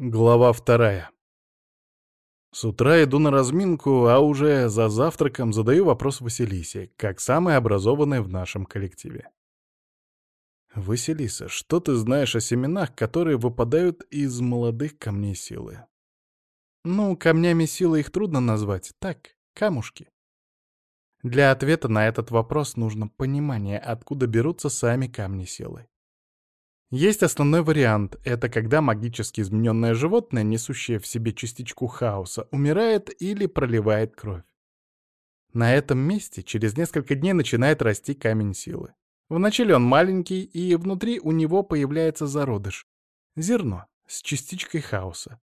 Глава вторая. С утра иду на разминку, а уже за завтраком задаю вопрос Василисе, как самой образованной в нашем коллективе. «Василиса, что ты знаешь о семенах, которые выпадают из молодых камней силы?» «Ну, камнями силы их трудно назвать. Так, камушки». Для ответа на этот вопрос нужно понимание, откуда берутся сами камни силы. Есть основной вариант — это когда магически измененное животное, несущее в себе частичку хаоса, умирает или проливает кровь. На этом месте через несколько дней начинает расти камень силы. Вначале он маленький, и внутри у него появляется зародыш — зерно с частичкой хаоса.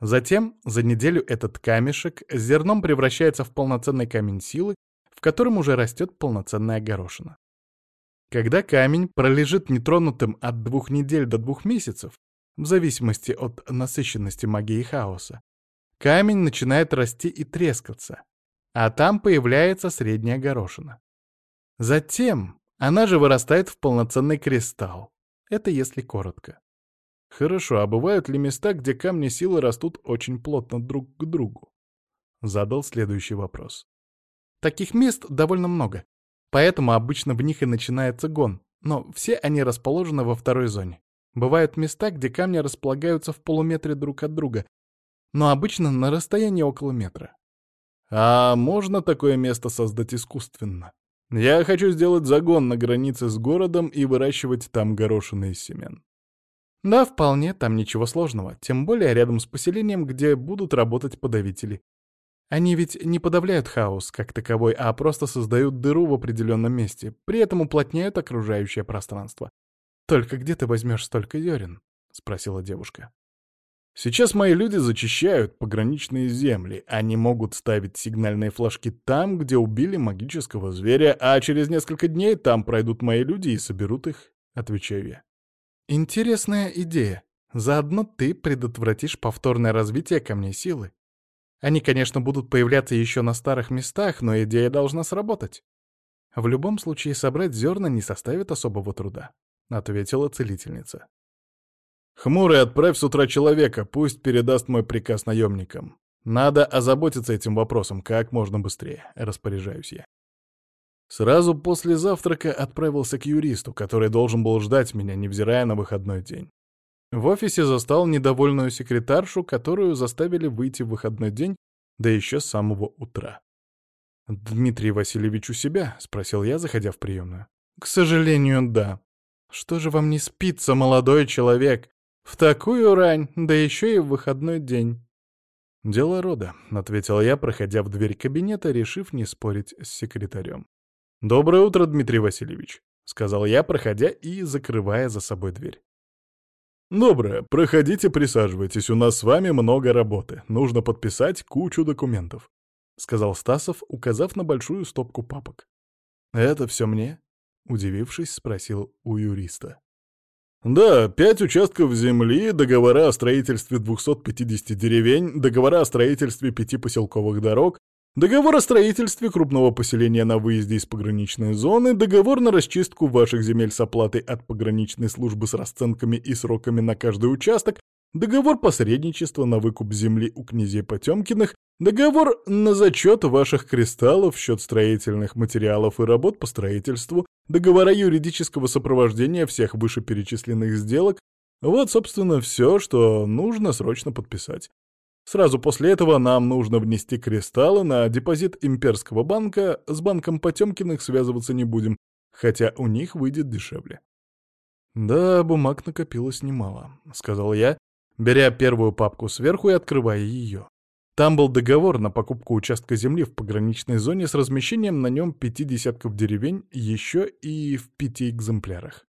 Затем за неделю этот камешек с зерном превращается в полноценный камень силы, в котором уже растет полноценная горошина. Когда камень пролежит нетронутым от двух недель до двух месяцев, в зависимости от насыщенности магии хаоса, камень начинает расти и трескаться, а там появляется средняя горошина. Затем она же вырастает в полноценный кристалл. Это если коротко. Хорошо, а бывают ли места, где камни силы растут очень плотно друг к другу? Задал следующий вопрос. Таких мест довольно много. Поэтому обычно в них и начинается гон, но все они расположены во второй зоне. Бывают места, где камни располагаются в полуметре друг от друга, но обычно на расстоянии около метра. А можно такое место создать искусственно? Я хочу сделать загон на границе с городом и выращивать там горошины из семян. Да, вполне, там ничего сложного, тем более рядом с поселением, где будут работать подавители. Они ведь не подавляют хаос как таковой, а просто создают дыру в определенном месте, при этом уплотняют окружающее пространство. «Только где ты возьмешь столько зерен?» — спросила девушка. «Сейчас мои люди зачищают пограничные земли. Они могут ставить сигнальные флажки там, где убили магического зверя, а через несколько дней там пройдут мои люди и соберут их», — отвечаю я. «Интересная идея. Заодно ты предотвратишь повторное развитие камней силы. Они, конечно, будут появляться еще на старых местах, но идея должна сработать. В любом случае собрать зерна не составит особого труда, — ответила целительница. «Хмурый, отправь с утра человека, пусть передаст мой приказ наемникам. Надо озаботиться этим вопросом как можно быстрее», — распоряжаюсь я. Сразу после завтрака отправился к юристу, который должен был ждать меня, невзирая на выходной день. В офисе застал недовольную секретаршу, которую заставили выйти в выходной день, да еще с самого утра. «Дмитрий Васильевич у себя?» — спросил я, заходя в приемную. «К сожалению, да. Что же вам не спится, молодой человек? В такую рань, да еще и в выходной день». «Дело рода», — ответил я, проходя в дверь кабинета, решив не спорить с секретарем. «Доброе утро, Дмитрий Васильевич», — сказал я, проходя и закрывая за собой дверь. «Доброе. Проходите, присаживайтесь. У нас с вами много работы. Нужно подписать кучу документов», — сказал Стасов, указав на большую стопку папок. «Это все мне?» — удивившись, спросил у юриста. «Да, пять участков земли, договора о строительстве 250 деревень, договора о строительстве пяти поселковых дорог, Договор о строительстве крупного поселения на выезде из пограничной зоны, договор на расчистку ваших земель с оплатой от пограничной службы с расценками и сроками на каждый участок, договор посредничества на выкуп земли у князей Потемкиных, договор на зачет ваших кристаллов счет строительных материалов и работ по строительству, договора юридического сопровождения всех вышеперечисленных сделок, вот, собственно, все, что нужно срочно подписать. Сразу после этого нам нужно внести кристаллы на депозит имперского банка, с банком Потемкиных связываться не будем, хотя у них выйдет дешевле. «Да, бумаг накопилось немало», — сказал я, беря первую папку сверху и открывая ее. Там был договор на покупку участка земли в пограничной зоне с размещением на нем пяти десятков деревень еще и в пяти экземплярах.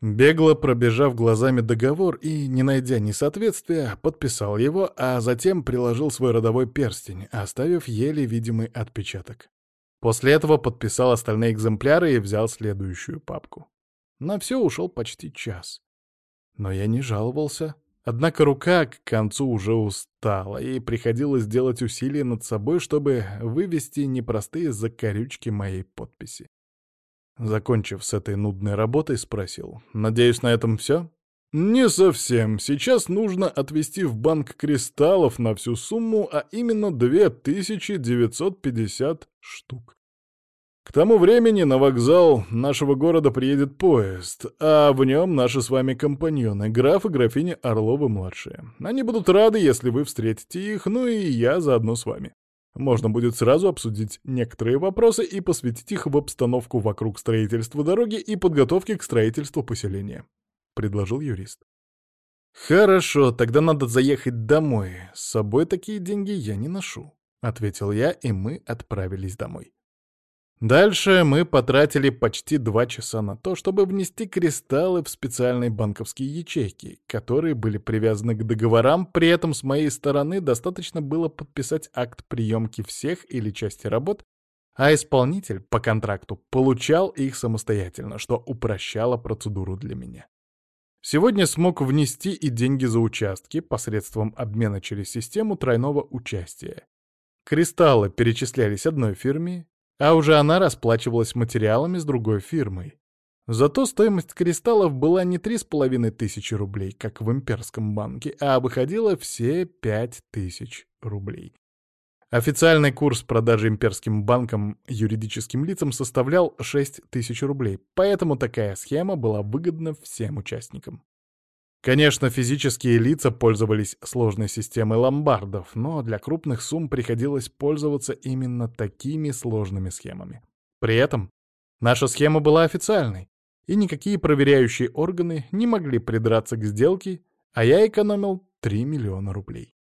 Бегло пробежав глазами договор и, не найдя несоответствия, подписал его, а затем приложил свой родовой перстень, оставив еле видимый отпечаток. После этого подписал остальные экземпляры и взял следующую папку. На все ушел почти час. Но я не жаловался. Однако рука к концу уже устала, и приходилось делать усилия над собой, чтобы вывести непростые закорючки моей подписи. Закончив с этой нудной работой, спросил. «Надеюсь, на этом все?» «Не совсем. Сейчас нужно отвезти в банк кристаллов на всю сумму, а именно 2950 штук. К тому времени на вокзал нашего города приедет поезд, а в нем наши с вами компаньоны, граф и графиня Орловы-младшие. Они будут рады, если вы встретите их, ну и я заодно с вами. Можно будет сразу обсудить некоторые вопросы и посвятить их в обстановку вокруг строительства дороги и подготовки к строительству поселения», — предложил юрист. «Хорошо, тогда надо заехать домой. С собой такие деньги я не ношу», — ответил я, и мы отправились домой. Дальше мы потратили почти два часа на то, чтобы внести кристаллы в специальные банковские ячейки, которые были привязаны к договорам, при этом с моей стороны достаточно было подписать акт приемки всех или части работ, а исполнитель по контракту получал их самостоятельно, что упрощало процедуру для меня. Сегодня смог внести и деньги за участки посредством обмена через систему тройного участия. Кристаллы перечислялись одной фирме, а уже она расплачивалась материалами с другой фирмой. Зато стоимость кристаллов была не три с половиной тысячи рублей, как в имперском банке, а выходила все пять тысяч рублей. Официальный курс продажи имперским банкам юридическим лицам составлял 6 тысяч рублей, поэтому такая схема была выгодна всем участникам. Конечно, физические лица пользовались сложной системой ломбардов, но для крупных сумм приходилось пользоваться именно такими сложными схемами. При этом наша схема была официальной, и никакие проверяющие органы не могли придраться к сделке, а я экономил 3 миллиона рублей.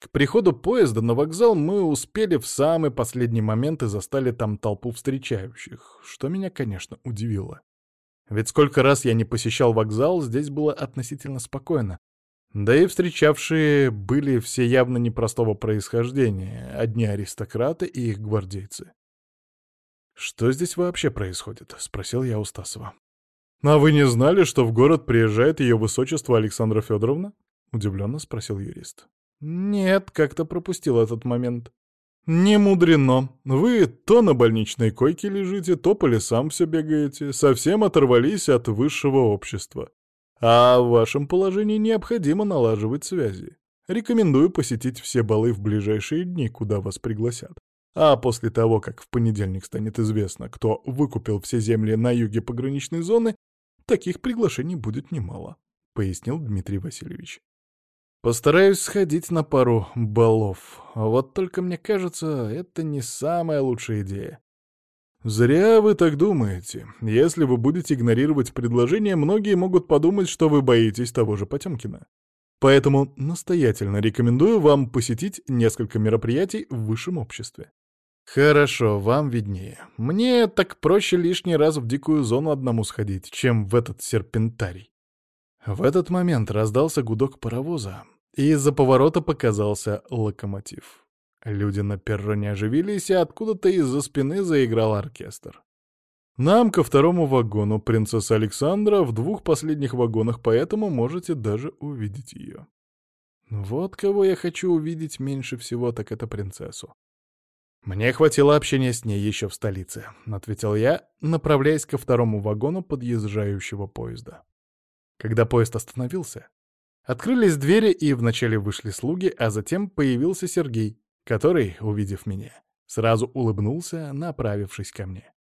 К приходу поезда на вокзал мы успели в самый последний момент и застали там толпу встречающих, что меня, конечно, удивило. Ведь сколько раз я не посещал вокзал, здесь было относительно спокойно. Да и встречавшие были все явно непростого происхождения, одни аристократы и их гвардейцы. «Что здесь вообще происходит?» — спросил я у Стасова. «А вы не знали, что в город приезжает ее высочество Александра Федоровна?» — удивленно спросил юрист. «Нет, как-то пропустил этот момент». «Не мудрено. Вы то на больничной койке лежите, то по лесам все бегаете, совсем оторвались от высшего общества. А в вашем положении необходимо налаживать связи. Рекомендую посетить все балы в ближайшие дни, куда вас пригласят. А после того, как в понедельник станет известно, кто выкупил все земли на юге пограничной зоны, таких приглашений будет немало», — пояснил Дмитрий Васильевич. Постараюсь сходить на пару балов. Вот только мне кажется, это не самая лучшая идея. Зря вы так думаете. Если вы будете игнорировать предложение, многие могут подумать, что вы боитесь того же Потемкина. Поэтому настоятельно рекомендую вам посетить несколько мероприятий в высшем обществе. Хорошо, вам виднее. Мне так проще лишний раз в дикую зону одному сходить, чем в этот серпентарий. В этот момент раздался гудок паровоза, и из-за поворота показался локомотив. Люди на перроне оживились, и откуда-то из-за спины заиграл оркестр. Нам ко второму вагону принцесса Александра в двух последних вагонах, поэтому можете даже увидеть ее. Вот кого я хочу увидеть меньше всего, так это принцессу. «Мне хватило общения с ней еще в столице», — ответил я, направляясь ко второму вагону подъезжающего поезда. Когда поезд остановился, Открылись двери, и вначале вышли слуги, а затем появился Сергей, который, увидев меня, сразу улыбнулся, направившись ко мне.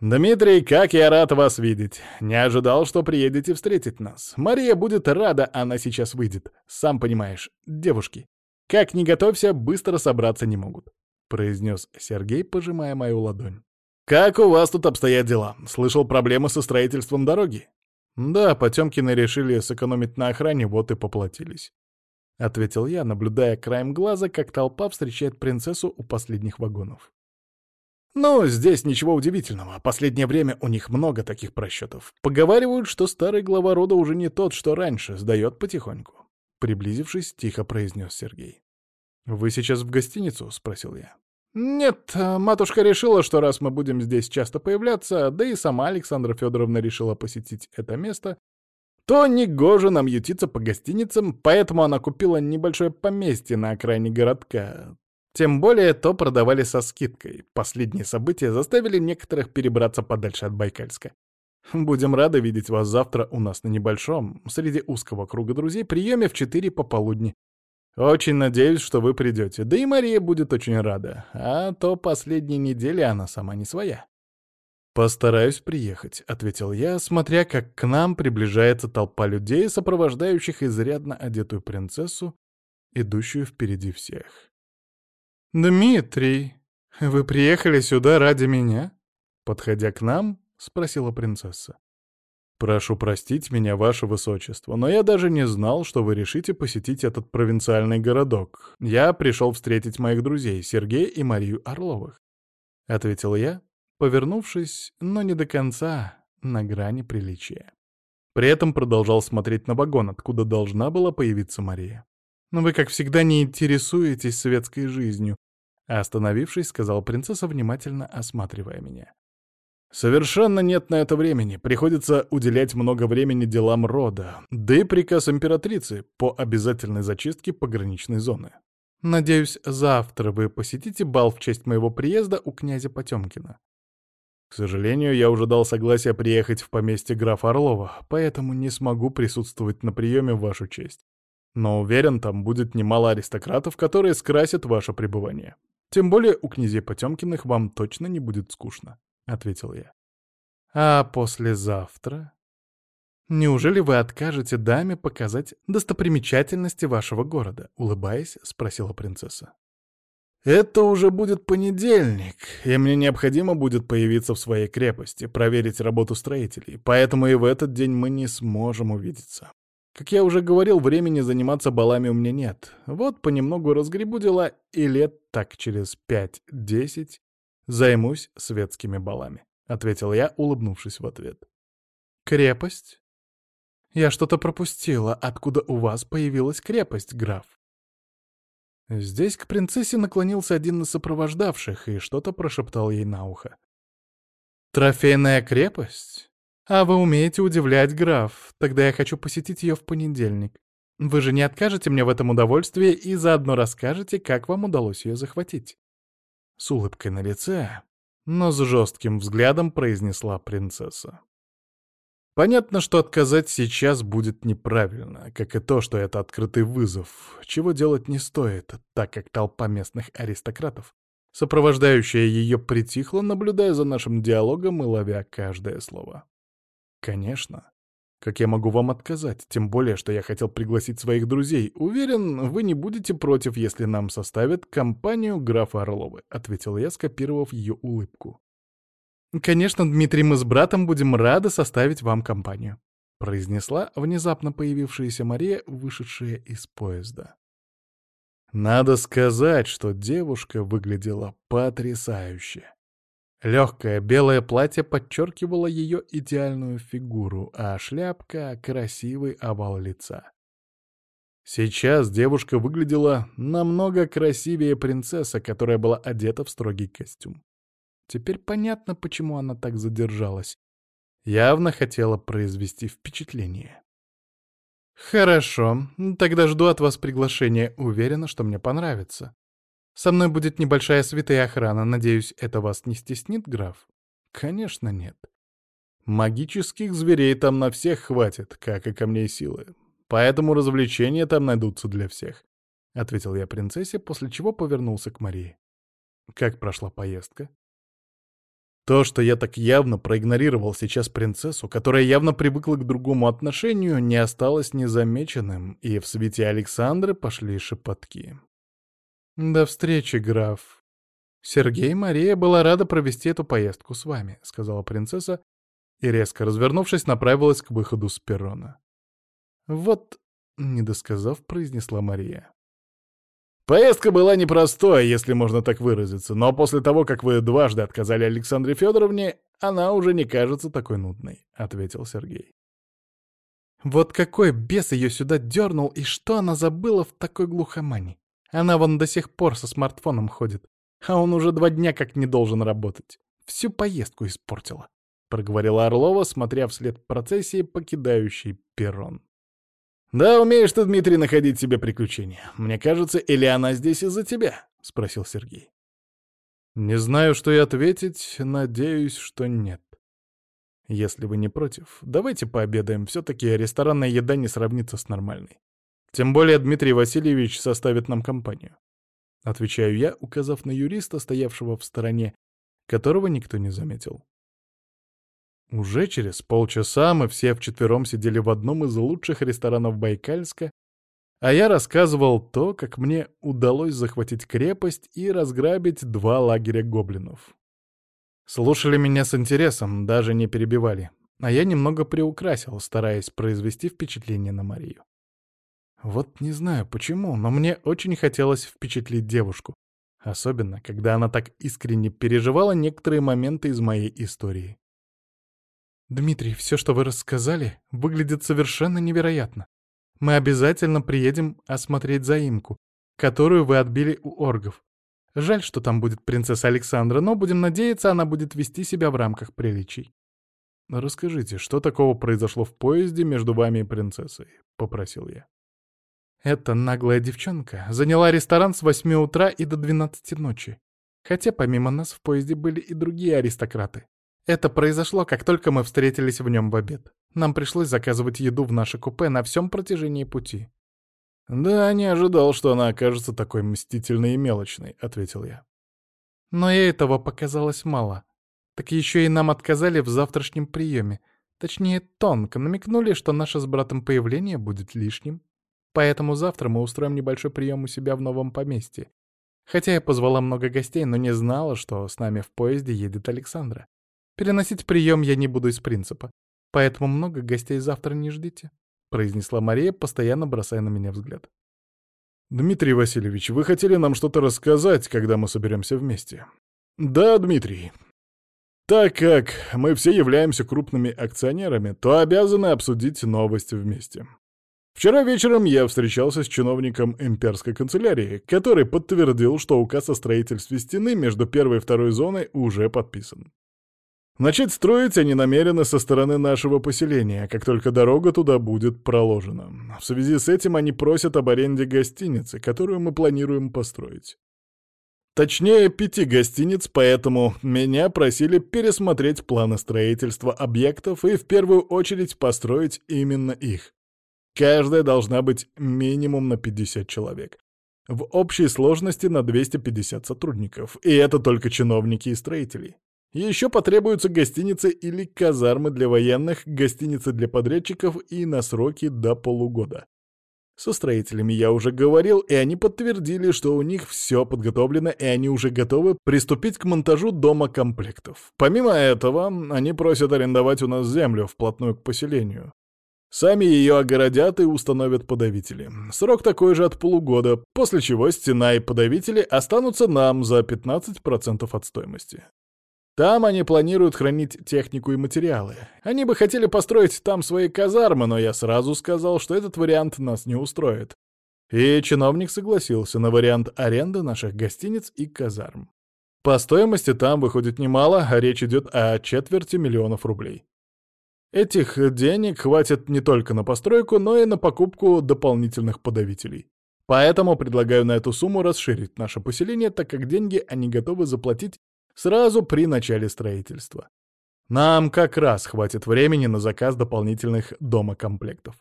«Дмитрий, как я рад вас видеть! Не ожидал, что приедете встретить нас. Мария будет рада, она сейчас выйдет. Сам понимаешь, девушки, как ни готовься, быстро собраться не могут», — произнес Сергей, пожимая мою ладонь. «Как у вас тут обстоят дела? Слышал проблемы со строительством дороги?» «Да, Потемкины решили сэкономить на охране, вот и поплатились», — ответил я, наблюдая краем глаза, как толпа встречает принцессу у последних вагонов. «Ну, здесь ничего удивительного. Последнее время у них много таких просчетов. Поговаривают, что старый глава рода уже не тот, что раньше, сдает потихоньку». Приблизившись, тихо произнес Сергей. «Вы сейчас в гостиницу?» — спросил я. «Нет, матушка решила, что раз мы будем здесь часто появляться, да и сама Александра Федоровна решила посетить это место, то негоже нам ютиться по гостиницам, поэтому она купила небольшое поместье на окраине городка. Тем более то продавали со скидкой. Последние события заставили некоторых перебраться подальше от Байкальска. Будем рады видеть вас завтра у нас на небольшом, среди узкого круга друзей, приеме в четыре пополудни. Очень надеюсь, что вы придете. Да и Мария будет очень рада. А то последние недели она сама не своя. «Постараюсь приехать», — ответил я, смотря как к нам приближается толпа людей, сопровождающих изрядно одетую принцессу, идущую впереди всех. «Дмитрий, вы приехали сюда ради меня?» Подходя к нам, спросила принцесса. «Прошу простить меня, ваше высочество, но я даже не знал, что вы решите посетить этот провинциальный городок. Я пришел встретить моих друзей, Сергея и Марию Орловых», — ответил я, повернувшись, но не до конца, на грани приличия. При этом продолжал смотреть на вагон, откуда должна была появиться Мария. «Но вы, как всегда, не интересуетесь светской жизнью», остановившись, сказала принцесса, внимательно осматривая меня. «Совершенно нет на это времени. Приходится уделять много времени делам рода, да и приказ императрицы по обязательной зачистке пограничной зоны. Надеюсь, завтра вы посетите бал в честь моего приезда у князя Потемкина. К сожалению, я уже дал согласие приехать в поместье графа Орлова, поэтому не смогу присутствовать на приеме в вашу честь. Но уверен, там будет немало аристократов, которые скрасят ваше пребывание. Тем более у князей Потемкиных вам точно не будет скучно», — ответил я. «А послезавтра? Неужели вы откажете даме показать достопримечательности вашего города?» — улыбаясь, спросила принцесса. Это уже будет понедельник, и мне необходимо будет появиться в своей крепости, проверить работу строителей, поэтому и в этот день мы не сможем увидеться. Как я уже говорил, времени заниматься балами у меня нет. Вот понемногу разгребу дела, и лет так через пять-десять займусь светскими балами», — ответил я, улыбнувшись в ответ. «Крепость? Я что-то пропустила. Откуда у вас появилась крепость, граф?» Здесь к принцессе наклонился один из сопровождавших и что-то прошептал ей на ухо. «Трофейная крепость? А вы умеете удивлять, граф. Тогда я хочу посетить ее в понедельник. Вы же не откажете мне в этом удовольствии и заодно расскажете, как вам удалось ее захватить?» С улыбкой на лице, но с жестким взглядом произнесла принцесса. Понятно, что отказать сейчас будет неправильно, как и то, что это открытый вызов, чего делать не стоит, так как толпа местных аристократов, сопровождающая ее, притихла, наблюдая за нашим диалогом и ловя каждое слово. Конечно. Как я могу вам отказать? Тем более, что я хотел пригласить своих друзей. Уверен, вы не будете против, если нам составят компанию графа Орловы, — ответил я, скопировав ее улыбку. «Конечно, Дмитрий, мы с братом будем рады составить вам компанию», — произнесла внезапно появившаяся Мария, вышедшая из поезда. Надо сказать, что девушка выглядела потрясающе. Легкое белое платье подчеркивало ее идеальную фигуру, а шляпка — красивый овал лица. Сейчас девушка выглядела намного красивее принцесса, которая была одета в строгий костюм. Теперь понятно, почему она так задержалась. Явно хотела произвести впечатление. «Хорошо, тогда жду от вас приглашения. Уверена, что мне понравится. Со мной будет небольшая святая охрана. Надеюсь, это вас не стеснит, граф?» «Конечно нет. Магических зверей там на всех хватит, как и камней силы. Поэтому развлечения там найдутся для всех», — ответил я принцессе, после чего повернулся к Марии. «Как прошла поездка?» То, что я так явно проигнорировал сейчас принцессу, которая явно привыкла к другому отношению, не осталось незамеченным, и в свете Александры пошли шепотки. «До встречи, граф. Сергей Мария была рада провести эту поездку с вами», — сказала принцесса, и, резко развернувшись, направилась к выходу с перрона. «Вот», — недосказав, произнесла Мария. Поездка была непростой, если можно так выразиться, но после того, как вы дважды отказали Александре Федоровне, она уже не кажется такой нудной», — ответил Сергей. «Вот какой бес ее сюда дернул, и что она забыла в такой глухомане? Она вон до сих пор со смартфоном ходит, а он уже два дня как не должен работать. Всю поездку испортила», — проговорила Орлова, смотря вслед процессии, покидающей перрон. «Да, умеешь ты, Дмитрий, находить себе приключения. Мне кажется, или она здесь из-за тебя?» — спросил Сергей. «Не знаю, что и ответить, надеюсь, что нет. Если вы не против, давайте пообедаем. Все-таки ресторанная еда не сравнится с нормальной. Тем более Дмитрий Васильевич составит нам компанию. Отвечаю я, указав на юриста, стоявшего в стороне, которого никто не заметил. Уже через полчаса мы все вчетвером сидели в одном из лучших ресторанов Байкальска, а я рассказывал то, как мне удалось захватить крепость и разграбить два лагеря гоблинов. Слушали меня с интересом, даже не перебивали, а я немного приукрасил, стараясь произвести впечатление на Марию. Вот не знаю почему, но мне очень хотелось впечатлить девушку, особенно когда она так искренне переживала некоторые моменты из моей истории. «Дмитрий, все, что вы рассказали, выглядит совершенно невероятно. Мы обязательно приедем осмотреть заимку, которую вы отбили у оргов. Жаль, что там будет принцесса Александра, но будем надеяться, она будет вести себя в рамках приличий. «Расскажите, что такого произошло в поезде между вами и принцессой?» — попросил я. Эта наглая девчонка заняла ресторан с 8 утра и до 12 ночи. Хотя помимо нас в поезде были и другие аристократы. Это произошло, как только мы встретились в нем в обед. Нам пришлось заказывать еду в наше купе на всем протяжении пути. «Да, не ожидал, что она окажется такой мстительной и мелочной», — ответил я. Но и этого показалось мало. Так еще и нам отказали в завтрашнем приеме. Точнее, тонко намекнули, что наше с братом появление будет лишним. Поэтому завтра мы устроим небольшой прием у себя в новом поместье. Хотя я позвала много гостей, но не знала, что с нами в поезде едет Александра. Переносить прием я не буду из принципа. Поэтому много гостей завтра не ждите», — произнесла Мария, постоянно бросая на меня взгляд. «Дмитрий Васильевич, вы хотели нам что-то рассказать, когда мы соберемся вместе?» «Да, Дмитрий. Так как мы все являемся крупными акционерами, то обязаны обсудить новости вместе. Вчера вечером я встречался с чиновником имперской канцелярии, который подтвердил, что указ о строительстве стены между первой и второй зоной уже подписан. Начать строить они намерены со стороны нашего поселения, как только дорога туда будет проложена. В связи с этим они просят об аренде гостиницы, которую мы планируем построить. Точнее, пяти гостиниц, поэтому меня просили пересмотреть планы строительства объектов и в первую очередь построить именно их. Каждая должна быть минимум на 50 человек. В общей сложности на 250 сотрудников, и это только чиновники и строители. Еще потребуются гостиницы или казармы для военных, гостиницы для подрядчиков и на сроки до полугода. Со строителями я уже говорил, и они подтвердили, что у них все подготовлено, и они уже готовы приступить к монтажу дома комплектов. Помимо этого, они просят арендовать у нас землю вплотную к поселению. Сами ее огородят и установят подавители. Срок такой же от полугода, после чего стена и подавители останутся нам за 15% от стоимости. Там они планируют хранить технику и материалы. Они бы хотели построить там свои казармы, но я сразу сказал, что этот вариант нас не устроит. И чиновник согласился на вариант аренды наших гостиниц и казарм. По стоимости там выходит немало, а речь идет о четверти миллионов рублей. Этих денег хватит не только на постройку, но и на покупку дополнительных подавителей. Поэтому предлагаю на эту сумму расширить наше поселение, так как деньги они готовы заплатить сразу при начале строительства. Нам как раз хватит времени на заказ дополнительных домокомплектов.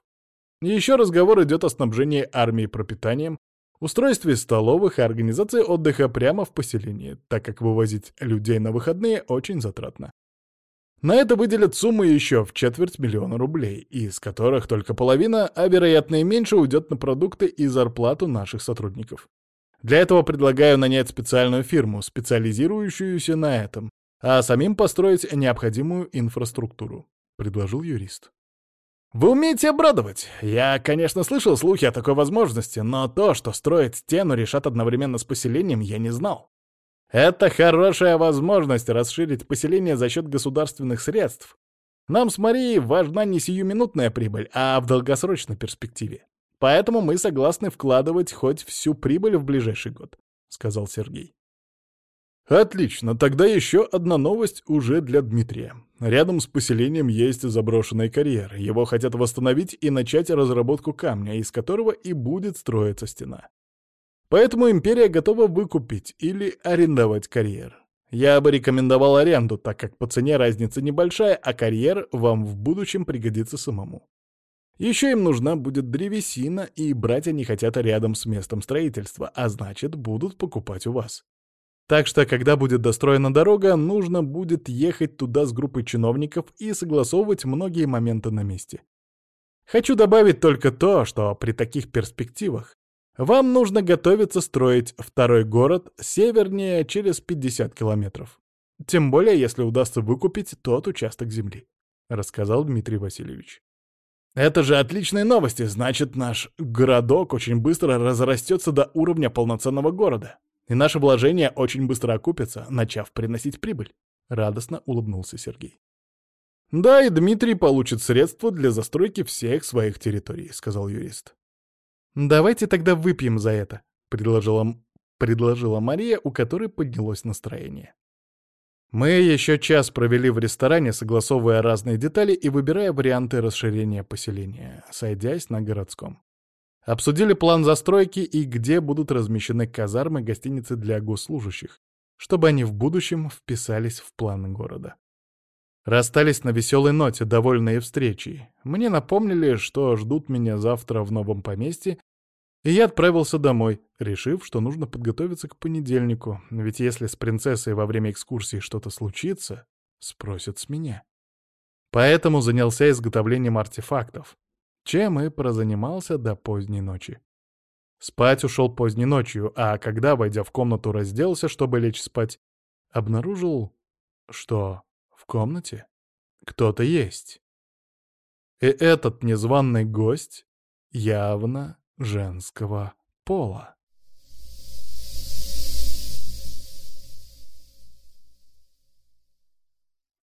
Еще разговор идет о снабжении армии пропитанием, устройстве столовых и организации отдыха прямо в поселении, так как вывозить людей на выходные очень затратно. На это выделят сумму еще в четверть миллиона рублей, из которых только половина, а вероятно и меньше, уйдет на продукты и зарплату наших сотрудников. Для этого предлагаю нанять специальную фирму, специализирующуюся на этом, а самим построить необходимую инфраструктуру», — предложил юрист. «Вы умеете обрадовать. Я, конечно, слышал слухи о такой возможности, но то, что строить стену решат одновременно с поселением, я не знал. Это хорошая возможность расширить поселение за счет государственных средств. Нам с Марией важна не сиюминутная прибыль, а в долгосрочной перспективе. Поэтому мы согласны вкладывать хоть всю прибыль в ближайший год», — сказал Сергей. Отлично, тогда еще одна новость уже для Дмитрия. Рядом с поселением есть заброшенный карьер. Его хотят восстановить и начать разработку камня, из которого и будет строиться стена. Поэтому империя готова выкупить или арендовать карьер. Я бы рекомендовал аренду, так как по цене разница небольшая, а карьер вам в будущем пригодится самому. Еще им нужна будет древесина, и брать они хотят рядом с местом строительства, а значит, будут покупать у вас. Так что, когда будет достроена дорога, нужно будет ехать туда с группой чиновников и согласовывать многие моменты на месте. Хочу добавить только то, что при таких перспективах вам нужно готовиться строить второй город севернее через 50 километров. Тем более, если удастся выкупить тот участок земли, — рассказал Дмитрий Васильевич. Это же отличные новости, значит, наш городок очень быстро разрастется до уровня полноценного города. И наши вложения очень быстро окупятся, начав приносить прибыль. Радостно улыбнулся Сергей. «Да, и Дмитрий получит средства для застройки всех своих территорий», — сказал юрист. «Давайте тогда выпьем за это», — предложила, предложила Мария, у которой поднялось настроение. Мы еще час провели в ресторане, согласовывая разные детали и выбирая варианты расширения поселения, сойдясь на городском. Обсудили план застройки и где будут размещены казармы гостиницы для госслужащих, чтобы они в будущем вписались в план города. Расстались на веселой ноте, довольные встречей. Мне напомнили, что ждут меня завтра в новом поместье, и я отправился домой, решив, что нужно подготовиться к понедельнику, ведь если с принцессой во время экскурсии что-то случится, спросят с меня. Поэтому занялся изготовлением артефактов, чем и прозанимался до поздней ночи. Спать ушел поздней ночью, а когда, войдя в комнату, разделся, чтобы лечь спать, обнаружил, что в комнате кто-то есть. И этот незваный гость явно женского пола.